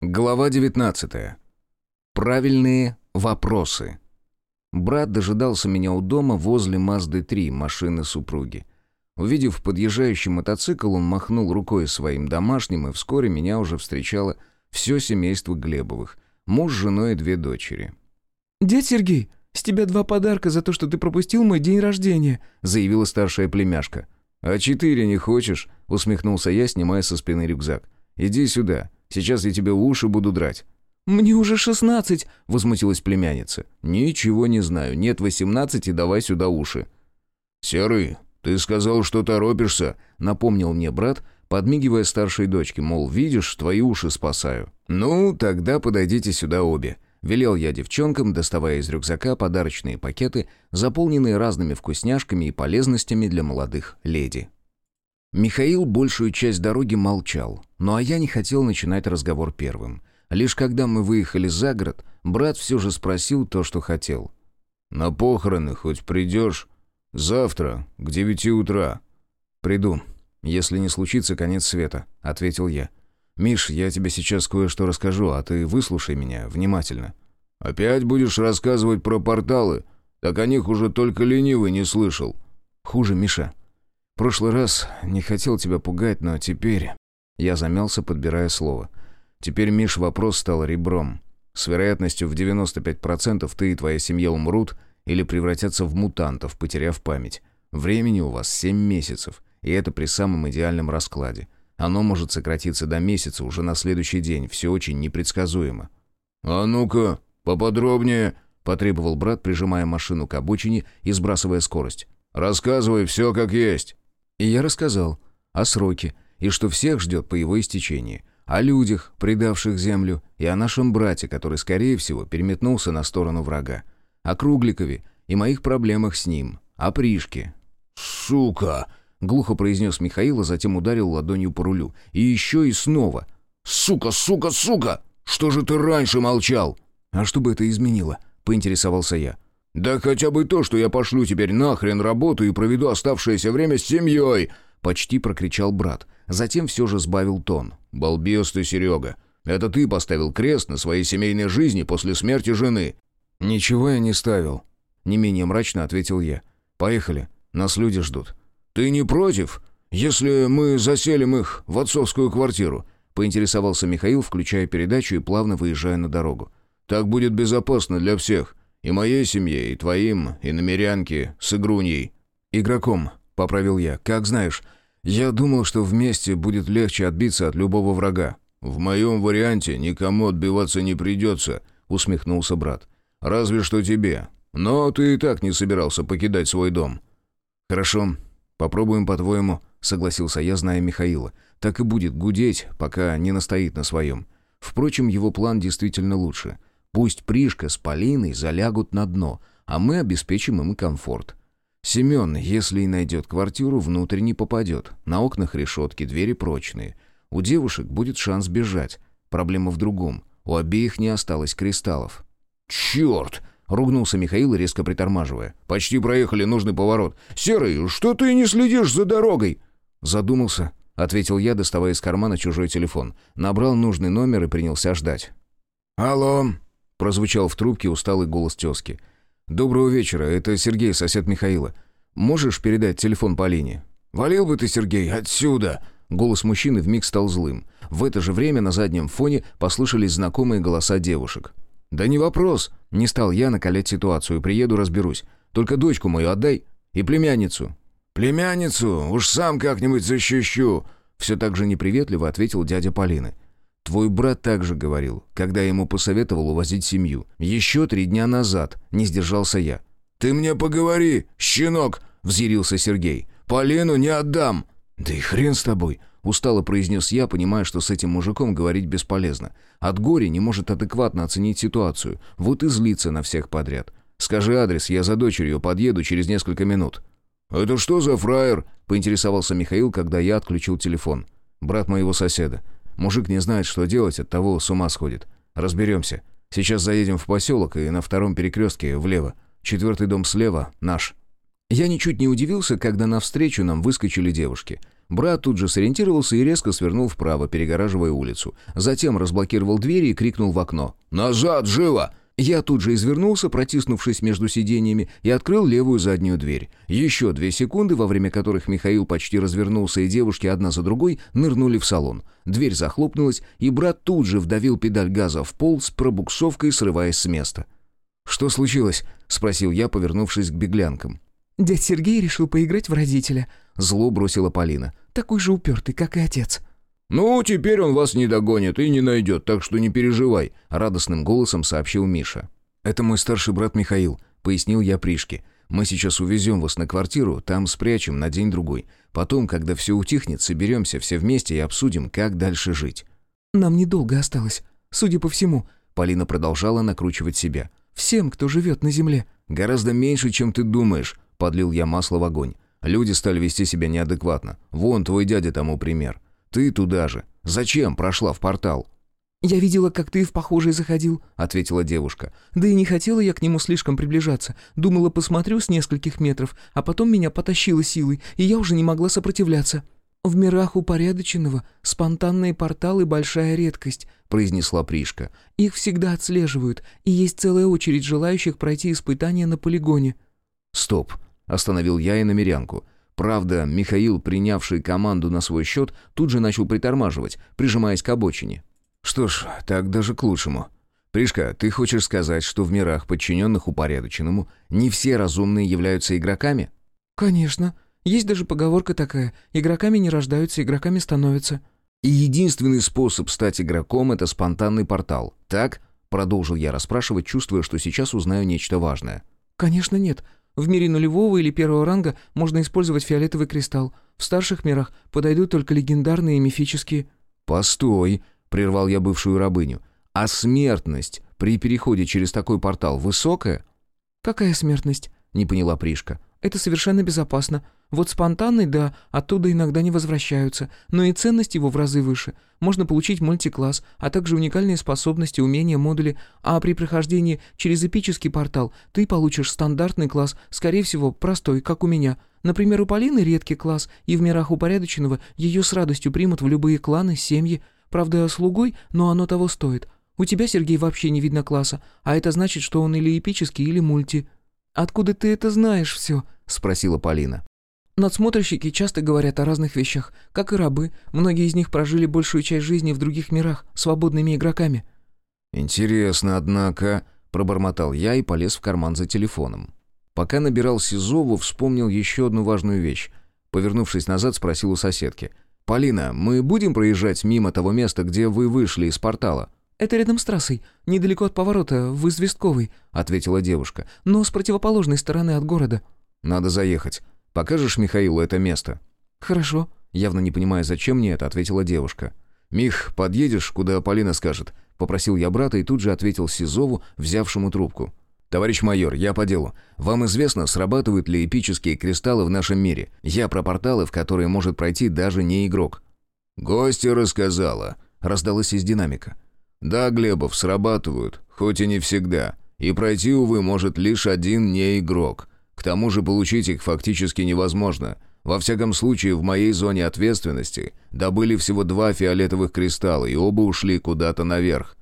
Глава 19. Правильные вопросы. Брат дожидался меня у дома возле Мазды-3, машины супруги. Увидев подъезжающий мотоцикл, он махнул рукой своим домашним, и вскоре меня уже встречало все семейство Глебовых, муж, жена и две дочери. «Дядь Сергей, с тебя два подарка за то, что ты пропустил мой день рождения», заявила старшая племяшка. «А четыре не хочешь?» — усмехнулся я, снимая со спины рюкзак. «Иди сюда, Сейчас я тебе уши буду драть». «Мне уже шестнадцать», — возмутилась племянница. «Ничего не знаю. Нет восемнадцати, давай сюда уши». «Серый, ты сказал, что торопишься», — напомнил мне брат, подмигивая старшей дочке, мол, видишь, твои уши спасаю. «Ну, тогда подойдите сюда обе», — велел я девчонкам, доставая из рюкзака подарочные пакеты, заполненные разными вкусняшками и полезностями для молодых леди. Михаил большую часть дороги молчал, ну а я не хотел начинать разговор первым. Лишь когда мы выехали за город, брат все же спросил то, что хотел. «На похороны хоть придешь? Завтра, к девяти утра». «Приду. Если не случится конец света», — ответил я. «Миш, я тебе сейчас кое-что расскажу, а ты выслушай меня внимательно». «Опять будешь рассказывать про порталы? Так о них уже только ленивый не слышал». «Хуже, Миша прошлый раз не хотел тебя пугать, но теперь...» Я замялся, подбирая слово. «Теперь, Миш, вопрос стал ребром. С вероятностью в 95% ты и твоя семья умрут или превратятся в мутантов, потеряв память. Времени у вас 7 месяцев, и это при самом идеальном раскладе. Оно может сократиться до месяца уже на следующий день, все очень непредсказуемо». «А ну-ка, поподробнее», — потребовал брат, прижимая машину к обочине и сбрасывая скорость. «Рассказывай все как есть». И я рассказал о сроке, и что всех ждет по его истечении, о людях, предавших землю, и о нашем брате, который, скорее всего, переметнулся на сторону врага, о Кругликове и моих проблемах с ним, о Пришке. «Сука!» — глухо произнес Михаил, а затем ударил ладонью по рулю. И еще и снова. «Сука, сука, сука! Что же ты раньше молчал?» «А что бы это изменило?» — поинтересовался я. «Да хотя бы то, что я пошлю теперь нахрен работу и проведу оставшееся время с семьей!» Почти прокричал брат. Затем все же сбавил тон. «Балбес ты, Серега! Это ты поставил крест на своей семейной жизни после смерти жены!» «Ничего я не ставил», — не менее мрачно ответил я. «Поехали, нас люди ждут». «Ты не против, если мы заселим их в отцовскую квартиру?» — поинтересовался Михаил, включая передачу и плавно выезжая на дорогу. «Так будет безопасно для всех. И моей семье, и твоим, и намерянке с игруньей». «Игроком», — поправил я, — «как знаешь. Я думал, что вместе будет легче отбиться от любого врага». «В моем варианте никому отбиваться не придется», — усмехнулся брат. «Разве что тебе. Но ты и так не собирался покидать свой дом». «Хорошо. Попробуем по-твоему», — согласился я, зная Михаила. «Так и будет гудеть, пока не настоит на своем. Впрочем, его план действительно лучше. Пусть Пришка с Полиной залягут на дно, а мы обеспечим им комфорт. Семен, если и найдет квартиру, внутрь не попадет. На окнах решетки, двери прочные. У девушек будет шанс бежать. Проблема в другом. У обеих не осталось кристаллов. «Черт!» — ругнулся Михаил, резко притормаживая. «Почти проехали нужный поворот. Серый, что ты не следишь за дорогой?» Задумался, — ответил я, доставая из кармана чужой телефон. Набрал нужный номер и принялся ждать. «Алло!» Прозвучал в трубке усталый голос тезки. «Доброго вечера, это Сергей, сосед Михаила. Можешь передать телефон Полине?» «Валил бы ты, Сергей, отсюда!» Голос мужчины вмиг стал злым. В это же время на заднем фоне послышались знакомые голоса девушек. «Да не вопрос!» Не стал я накалять ситуацию. «Приеду, разберусь. Только дочку мою отдай. И племянницу». «Племянницу? Уж сам как-нибудь защищу!» Все так же неприветливо ответил дядя Полины. Твой брат также говорил, когда ему посоветовал увозить семью. Еще три дня назад не сдержался я. «Ты мне поговори, щенок!» — взъярился Сергей. «Полину не отдам!» «Да и хрен с тобой!» — устало произнес я, понимая, что с этим мужиком говорить бесполезно. От горя не может адекватно оценить ситуацию. Вот и злится на всех подряд. «Скажи адрес, я за дочерью подъеду через несколько минут». «Это что за фраер?» — поинтересовался Михаил, когда я отключил телефон. «Брат моего соседа. Мужик не знает, что делать, от того с ума сходит. Разберемся. Сейчас заедем в поселок и на втором перекрестке влево. Четвертый дом слева наш». Я ничуть не удивился, когда навстречу нам выскочили девушки. Брат тут же сориентировался и резко свернул вправо, перегораживая улицу. Затем разблокировал двери и крикнул в окно. «Назад, живо!» Я тут же извернулся, протиснувшись между сиденьями, и открыл левую заднюю дверь. Еще две секунды, во время которых Михаил почти развернулся, и девушки одна за другой нырнули в салон. Дверь захлопнулась, и брат тут же вдавил педаль газа в пол с пробуксовкой, срываясь с места. «Что случилось?» — спросил я, повернувшись к беглянкам. «Дядь Сергей решил поиграть в родителя», — зло бросила Полина. «Такой же упертый, как и отец». «Ну, теперь он вас не догонит и не найдет, так что не переживай», — радостным голосом сообщил Миша. «Это мой старший брат Михаил», — пояснил я Пришке. «Мы сейчас увезем вас на квартиру, там спрячем на день-другой. Потом, когда все утихнет, соберемся все вместе и обсудим, как дальше жить». «Нам недолго осталось. Судя по всему», — Полина продолжала накручивать себя. «Всем, кто живет на земле». «Гораздо меньше, чем ты думаешь», — подлил я масло в огонь. «Люди стали вести себя неадекватно. Вон твой дядя тому пример». Ты туда же. Зачем прошла в портал?» «Я видела, как ты в похожий заходил», — ответила девушка. «Да и не хотела я к нему слишком приближаться. Думала, посмотрю с нескольких метров, а потом меня потащило силой, и я уже не могла сопротивляться». «В мирах упорядоченного спонтанные порталы — большая редкость», — произнесла Пришка. «Их всегда отслеживают, и есть целая очередь желающих пройти испытания на полигоне». «Стоп», — остановил я и намерянку. Правда, Михаил, принявший команду на свой счет, тут же начал притормаживать, прижимаясь к обочине. «Что ж, так даже к лучшему. Пришка, ты хочешь сказать, что в мирах, подчиненных упорядоченному, не все разумные являются игроками?» «Конечно. Есть даже поговорка такая. Игроками не рождаются, игроками становятся». «И единственный способ стать игроком — это спонтанный портал, так?» Продолжил я расспрашивать, чувствуя, что сейчас узнаю нечто важное. «Конечно нет. В мире нулевого или первого ранга можно использовать фиолетовый кристалл. В старших мирах подойдут только легендарные и мифические». «Постой», — прервал я бывшую рабыню. «А смертность при переходе через такой портал высокая?» «Какая смертность?» — не поняла Пришка. Это совершенно безопасно. Вот спонтанный, да, оттуда иногда не возвращаются, но и ценность его в разы выше. Можно получить мультикласс, а также уникальные способности, умения, модули, а при прохождении через эпический портал ты получишь стандартный класс, скорее всего, простой, как у меня. Например, у Полины редкий класс, и в мирах упорядоченного ее с радостью примут в любые кланы, семьи. Правда, слугой, но оно того стоит. У тебя, Сергей, вообще не видно класса, а это значит, что он или эпический, или мульти. «Откуда ты это знаешь все?» — спросила Полина. Надсмотрщики часто говорят о разных вещах, как и рабы. Многие из них прожили большую часть жизни в других мирах, свободными игроками. «Интересно, однако», — пробормотал я и полез в карман за телефоном. Пока набирал Сизову, вспомнил еще одну важную вещь. Повернувшись назад, спросил у соседки. «Полина, мы будем проезжать мимо того места, где вы вышли из портала?» «Это рядом с трассой, недалеко от поворота, в Известковой», — ответила девушка. «Но с противоположной стороны от города». «Надо заехать. Покажешь Михаилу это место?» «Хорошо», — явно не понимая, зачем мне это, ответила девушка. «Мих, подъедешь, куда Полина скажет?» — попросил я брата и тут же ответил Сизову, взявшему трубку. «Товарищ майор, я по делу. Вам известно, срабатывают ли эпические кристаллы в нашем мире? Я про порталы, в которые может пройти даже не игрок». «Гостья рассказала», — раздалось из динамика. Да, Глебов, срабатывают, хоть и не всегда. И пройти, увы, может лишь один не игрок. К тому же получить их фактически невозможно. Во всяком случае, в моей зоне ответственности добыли всего два фиолетовых кристалла, и оба ушли куда-то наверх.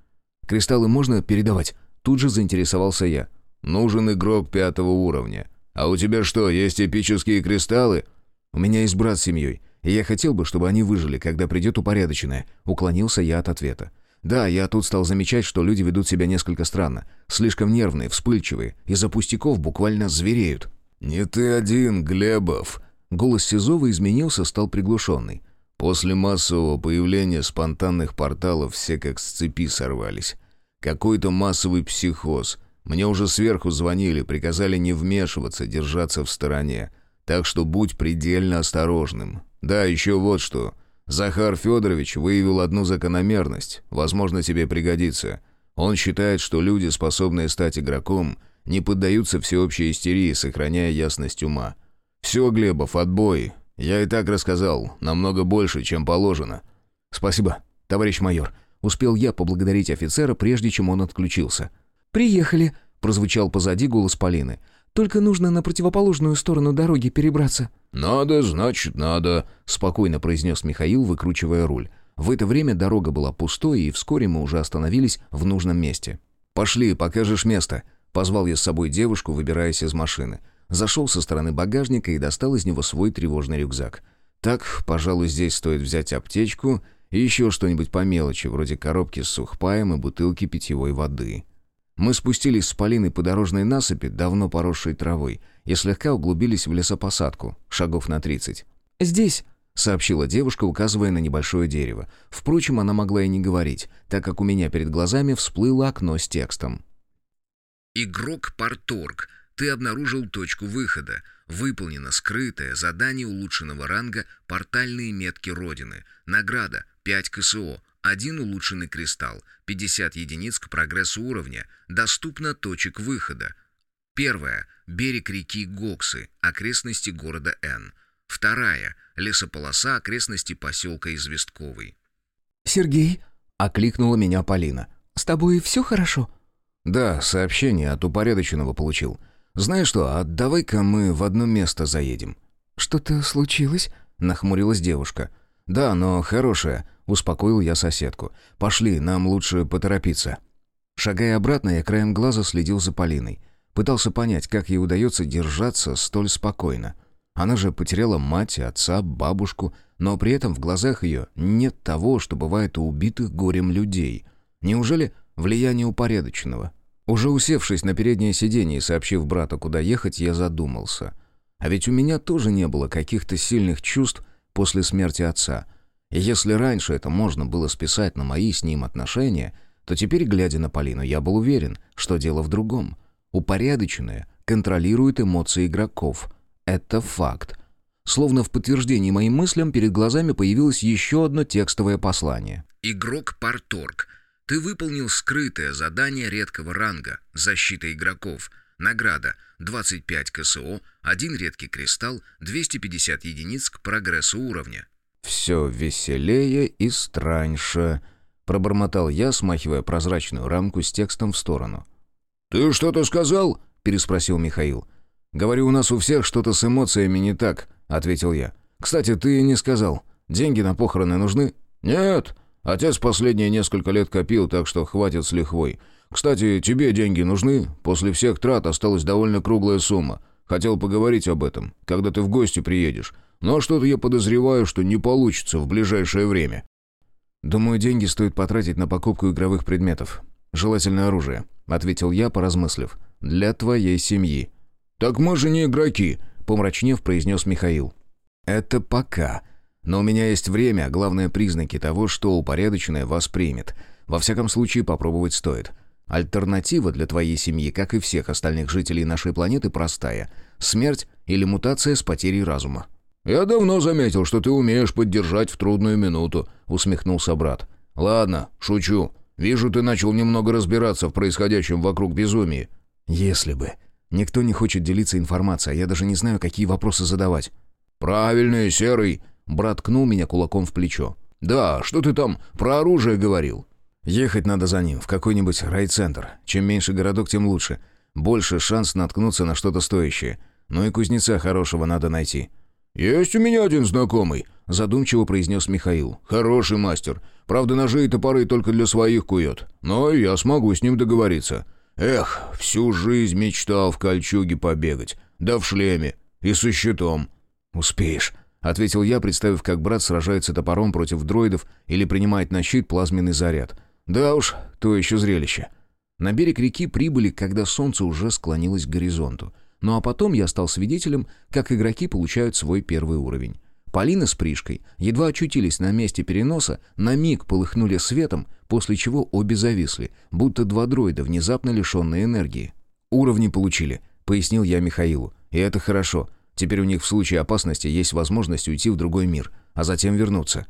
«Кристаллы можно передавать?» Тут же заинтересовался я. «Нужен игрок пятого уровня. А у тебя что, есть эпические кристаллы?» «У меня есть брат с семьей, и я хотел бы, чтобы они выжили, когда придет упорядоченное». Уклонился я от ответа. Да, я тут стал замечать, что люди ведут себя несколько странно. Слишком нервные, вспыльчивые. Из-за пустяков буквально звереют. «Не ты один, Глебов!» Голос Сизова изменился, стал приглушенный. После массового появления спонтанных порталов все как с цепи сорвались. Какой-то массовый психоз. Мне уже сверху звонили, приказали не вмешиваться, держаться в стороне. Так что будь предельно осторожным. Да, еще вот что. Захар Федорович выявил одну закономерность, возможно, тебе пригодится. Он считает, что люди, способные стать игроком, не поддаются всеобщей истерии, сохраняя ясность ума. «Все, Глебов, отбой. Я и так рассказал, намного больше, чем положено». «Спасибо, товарищ майор». Успел я поблагодарить офицера, прежде чем он отключился. «Приехали», — прозвучал позади голос Полины. «Только нужно на противоположную сторону дороги перебраться». «Надо, значит, надо», — спокойно произнес Михаил, выкручивая руль. В это время дорога была пустой, и вскоре мы уже остановились в нужном месте. «Пошли, покажешь место», — позвал я с собой девушку, выбираясь из машины. Зашел со стороны багажника и достал из него свой тревожный рюкзак. Так, пожалуй, здесь стоит взять аптечку и еще что-нибудь по мелочи, вроде коробки с сухпаем и бутылки питьевой воды. Мы спустились с Полиной по дорожной насыпи, давно поросшей травой, и слегка углубились в лесопосадку, шагов на тридцать. «Здесь», — сообщила девушка, указывая на небольшое дерево. Впрочем, она могла и не говорить, так как у меня перед глазами всплыло окно с текстом. «Игрок Парторг, ты обнаружил точку выхода. Выполнено скрытое задание улучшенного ранга «Портальные метки Родины». Награда 5 КСО. Один улучшенный кристалл. 50 единиц к прогрессу уровня. Доступно точек выхода. Первая. Берег реки Гоксы. Окрестности города Н. Вторая. Лесополоса. Окрестности поселка Известковый. «Сергей», — окликнула меня Полина. «С тобой все хорошо?» «Да, сообщение от упорядоченного получил. Знаешь что, а давай-ка мы в одно место заедем». «Что-то случилось?» — нахмурилась девушка. «Да, но хорошее», — успокоил я соседку. «Пошли, нам лучше поторопиться». Шагая обратно, я краем глаза следил за Полиной. Пытался понять, как ей удается держаться столь спокойно. Она же потеряла мать, отца, бабушку, но при этом в глазах ее нет того, что бывает у убитых горем людей. Неужели влияние упорядоченного? Уже усевшись на переднее сиденье и сообщив брату, куда ехать, я задумался. А ведь у меня тоже не было каких-то сильных чувств после смерти отца. И если раньше это можно было списать на мои с ним отношения, то теперь, глядя на Полину, я был уверен, что дело в другом. Упорядоченное контролирует эмоции игроков. Это факт. Словно в подтверждении моим мыслям перед глазами появилось еще одно текстовое послание. «Игрок Парторг, ты выполнил скрытое задание редкого ранга «Защита игроков». Награда 25 КСО, один редкий кристалл, 250 единиц к прогрессу уровня. «Все веселее и страньше», — пробормотал я, смахивая прозрачную рамку с текстом в сторону. «Ты что-то сказал?» — переспросил Михаил. «Говорю, у нас у всех что-то с эмоциями не так», — ответил я. «Кстати, ты не сказал, деньги на похороны нужны?» «Нет, Отец последние несколько лет копил, так что хватит с лихвой. Кстати, тебе деньги нужны? После всех трат осталась довольно круглая сумма. Хотел поговорить об этом, когда ты в гости приедешь. Но что-то я подозреваю, что не получится в ближайшее время. Думаю, деньги стоит потратить на покупку игровых предметов. Желательно оружие, ответил я, поразмыслив. Для твоей семьи. Так мы же не игроки, помрачнев произнес Михаил. Это пока. Но у меня есть время, а главное признаки того, что упорядоченное вас примет. Во всяком случае, попробовать стоит. Альтернатива для твоей семьи, как и всех остальных жителей нашей планеты, простая. Смерть или мутация с потерей разума. «Я давно заметил, что ты умеешь поддержать в трудную минуту», — усмехнулся брат. «Ладно, шучу. Вижу, ты начал немного разбираться в происходящем вокруг безумии». «Если бы. Никто не хочет делиться информацией, а я даже не знаю, какие вопросы задавать». «Правильный, Серый», Брат кнул меня кулаком в плечо. «Да, что ты там про оружие говорил?» «Ехать надо за ним, в какой-нибудь райцентр. Чем меньше городок, тем лучше. Больше шанс наткнуться на что-то стоящее. Ну и кузнеца хорошего надо найти». «Есть у меня один знакомый», — задумчиво произнес Михаил. «Хороший мастер. Правда, ножи и топоры только для своих кует. Но я смогу с ним договориться. Эх, всю жизнь мечтал в кольчуге побегать. Да в шлеме. И со щитом». «Успеешь», ответил я, представив, как брат сражается топором против дроидов или принимает на щит плазменный заряд. Да уж, то еще зрелище. На берег реки прибыли, когда солнце уже склонилось к горизонту. Ну а потом я стал свидетелем, как игроки получают свой первый уровень. Полина с Пришкой едва очутились на месте переноса, на миг полыхнули светом, после чего обе зависли, будто два дроида, внезапно лишенные энергии. «Уровни получили», — пояснил я Михаилу. «И это хорошо. Теперь у них в случае опасности есть возможность уйти в другой мир, а затем вернуться.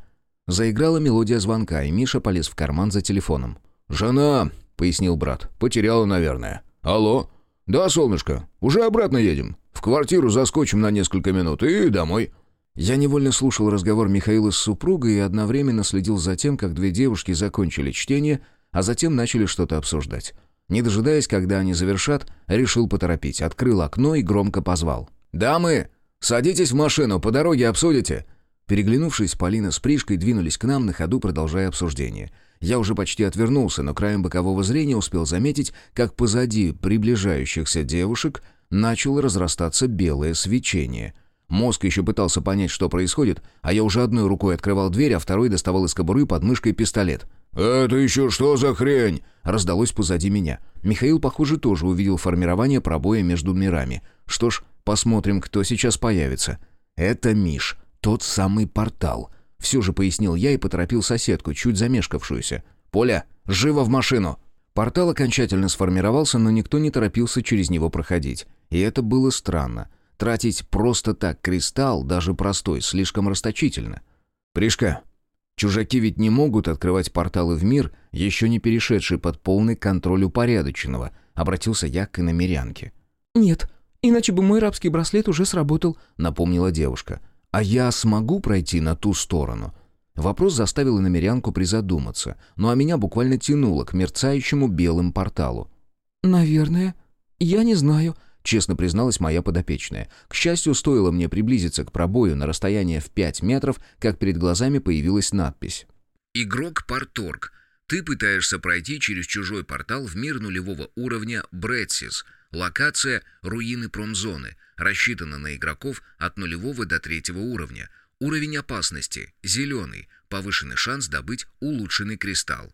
Заиграла мелодия звонка, и Миша полез в карман за телефоном. «Жена», — пояснил брат, — «потеряла, наверное». «Алло?» «Да, солнышко, уже обратно едем. В квартиру заскочим на несколько минут и домой». Я невольно слушал разговор Михаила с супругой и одновременно следил за тем, как две девушки закончили чтение, а затем начали что-то обсуждать. Не дожидаясь, когда они завершат, решил поторопить, открыл окно и громко позвал. «Дамы, Садитесь в машину, по дороге обсудите». Переглянувшись, Полина с Пришкой двинулись к нам на ходу, продолжая обсуждение. Я уже почти отвернулся, но краем бокового зрения успел заметить, как позади приближающихся девушек начало разрастаться белое свечение. Мозг еще пытался понять, что происходит, а я уже одной рукой открывал дверь, а второй доставал из кобуры под мышкой пистолет. «Это еще что за хрень?» раздалось позади меня. Михаил, похоже, тоже увидел формирование пробоя между мирами. Что ж, посмотрим, кто сейчас появится. Это Миш, тот самый портал. Все же пояснил я и поторопил соседку, чуть замешкавшуюся. «Поля, живо в машину!» Портал окончательно сформировался, но никто не торопился через него проходить. И это было странно. Тратить просто так кристалл, даже простой, слишком расточительно. «Пришка, чужаки ведь не могут открывать порталы в мир, еще не перешедший под полный контроль упорядоченного», — обратился я к иномерянке. «Нет, иначе бы мой рабский браслет уже сработал», — напомнила девушка. «А я смогу пройти на ту сторону?» Вопрос заставил иномерянку призадуматься, ну а меня буквально тянуло к мерцающему белым порталу. «Наверное. Я не знаю», — честно призналась моя подопечная. К счастью, стоило мне приблизиться к пробою на расстояние в 5 метров, как перед глазами появилась надпись. «Игрок Парторг. Ты пытаешься пройти через чужой портал в мир нулевого уровня Брэдсис. Локация — руины промзоны. Рассчитана на игроков от нулевого до третьего уровня. Уровень опасности – зеленый, повышенный шанс добыть улучшенный кристалл.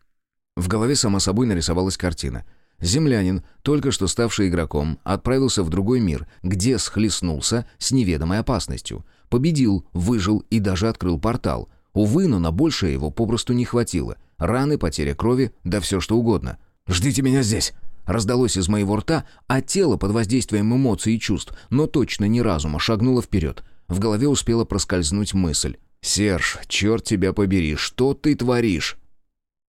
В голове само собой нарисовалась картина. Землянин, только что ставший игроком, отправился в другой мир, где схлестнулся с неведомой опасностью. Победил, выжил и даже открыл портал. Увы, но на большее его попросту не хватило. Раны, потеря крови, да все что угодно. «Ждите меня здесь!» Раздалось из моего рта, а тело под воздействием эмоций и чувств, но точно не разума, шагнуло вперед. В голове успела проскользнуть мысль. «Серж, черт тебя побери, что ты творишь?»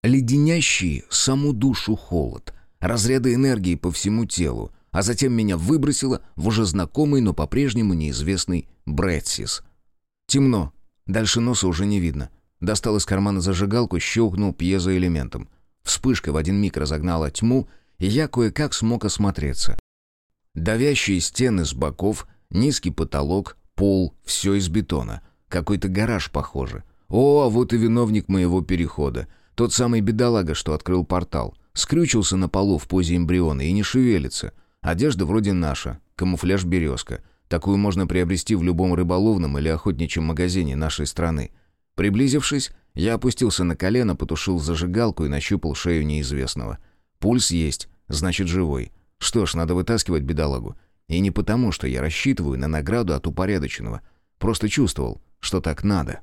Леденящий саму душу холод, разряды энергии по всему телу, а затем меня выбросило в уже знакомый, но по-прежнему неизвестный Брэдсис. Темно, дальше носа уже не видно. Достал из кармана зажигалку, щелкнул пьезоэлементом. Вспышка в один миг разогнала тьму, и я кое-как смог осмотреться. Давящие стены с боков, низкий потолок, Пол, все из бетона. Какой-то гараж, похоже. О, вот и виновник моего перехода. Тот самый бедолага, что открыл портал. Скрючился на полу в позе эмбриона и не шевелится. Одежда вроде наша, камуфляж «Березка». Такую можно приобрести в любом рыболовном или охотничьем магазине нашей страны. Приблизившись, я опустился на колено, потушил зажигалку и нащупал шею неизвестного. Пульс есть, значит живой. Что ж, надо вытаскивать бедолагу. И не потому, что я рассчитываю на награду от упорядоченного. Просто чувствовал, что так надо.